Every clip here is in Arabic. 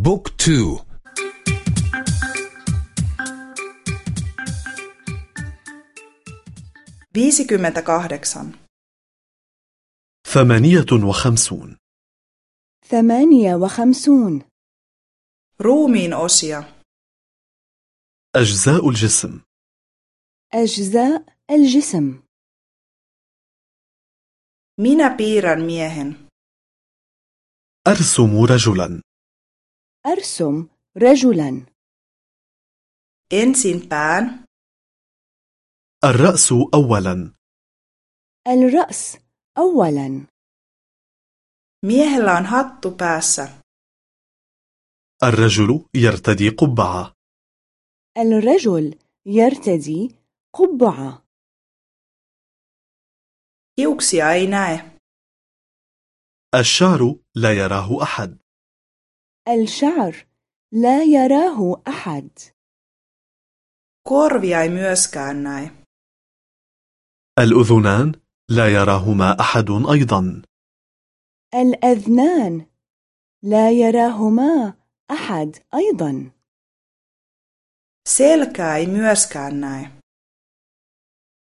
بوك تو. viisikymmentä kahdeksan ثمانية وخمسون. ثمانية وخمسون. Ruumiin osia. أجزاء الجسم. أجزاء الجسم. Minä piirrän miehen. أرسم رجلا. أرسم رجلا. ensin pään الرأس أولا. الرأس أولا. Miehellä on hattu päässä. الرجل يرتدي قبعة. الرجل يرتدي قبعة. Hiuksia ei näe. الشعر لا يراه أحد. الشعر لا يراه أحد. Korvia ei myöskään näe الأذنان لا يراهما أحد أيضا. الأذنان لا يراهما أحد أيضا. Selkää ei myöskään näe.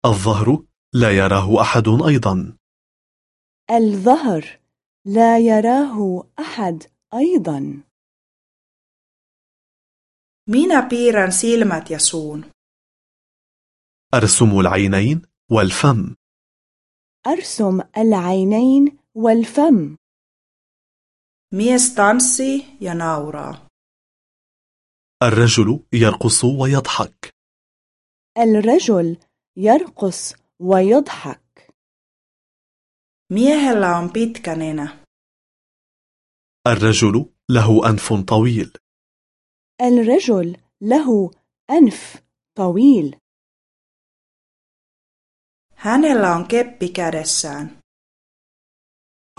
الظهر لا يراه أحد أيضا. الظهر لا يراه أحد أيضا. minä piirrän silmät ja suun أرسم العينين والفم. أرسم العينين والفم. mies tanssii ja nauraa الرجل يرقص ويضحك. الرجل يرقص ويضحك. miehellä on pitkä nenä. الرجل له أنف طويل. الرجل له أنف طويل. Hänellä on keppi kädessään.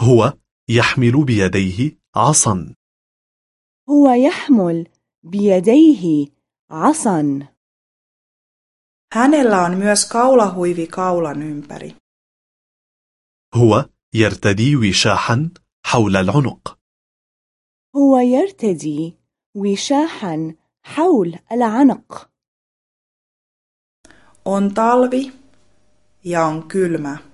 هو يحمل بيديه عصا. هو يحمل بيديه عصا. Hänellä on myös kaulahuivi kaulan ympäri. هو يرتدي وشاحا حول العنق. هو يرتدي وشاحا حول العنق. On talvi ja on kylmä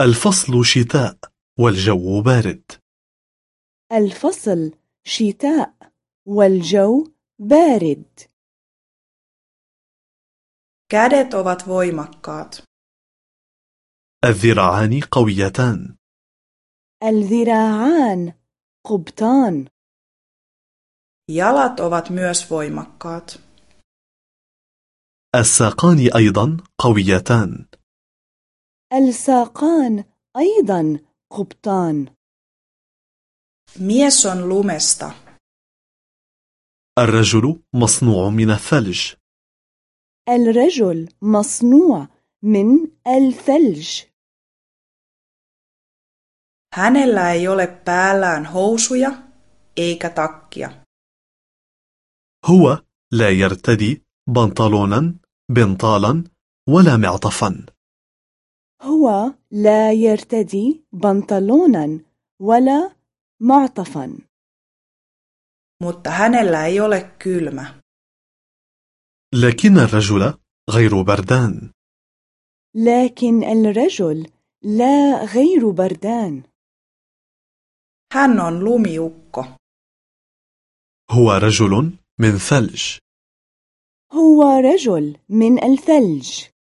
الفصل شتاء والجو بارد. الفصل شتاء والجو بارد. Kädet ovat voimakkaat. الذراعان قويتان. الذراعان قبطان. Jalat ovat myös voimakkaat. الساقان أيضا قويتان. الساقان أيضا قبطان. Mies on lumesta. الرجل مصنوع من الثلج. الرجل مصنوع من الثلج. Hänellä ei ole päällään housuja eikä takkia. هو لا يرتدي بنطلونا بنطالا ولا معطفا. هو لا يرتدي بنطلونا ولا معطفا. Mutta hänellä ei ole kylmä. لكن الرجل غير بردان. لكن الرجل لا غير بردان. Hän on lumiukko. هو رجل من ثلج. هو رجل من الثلج.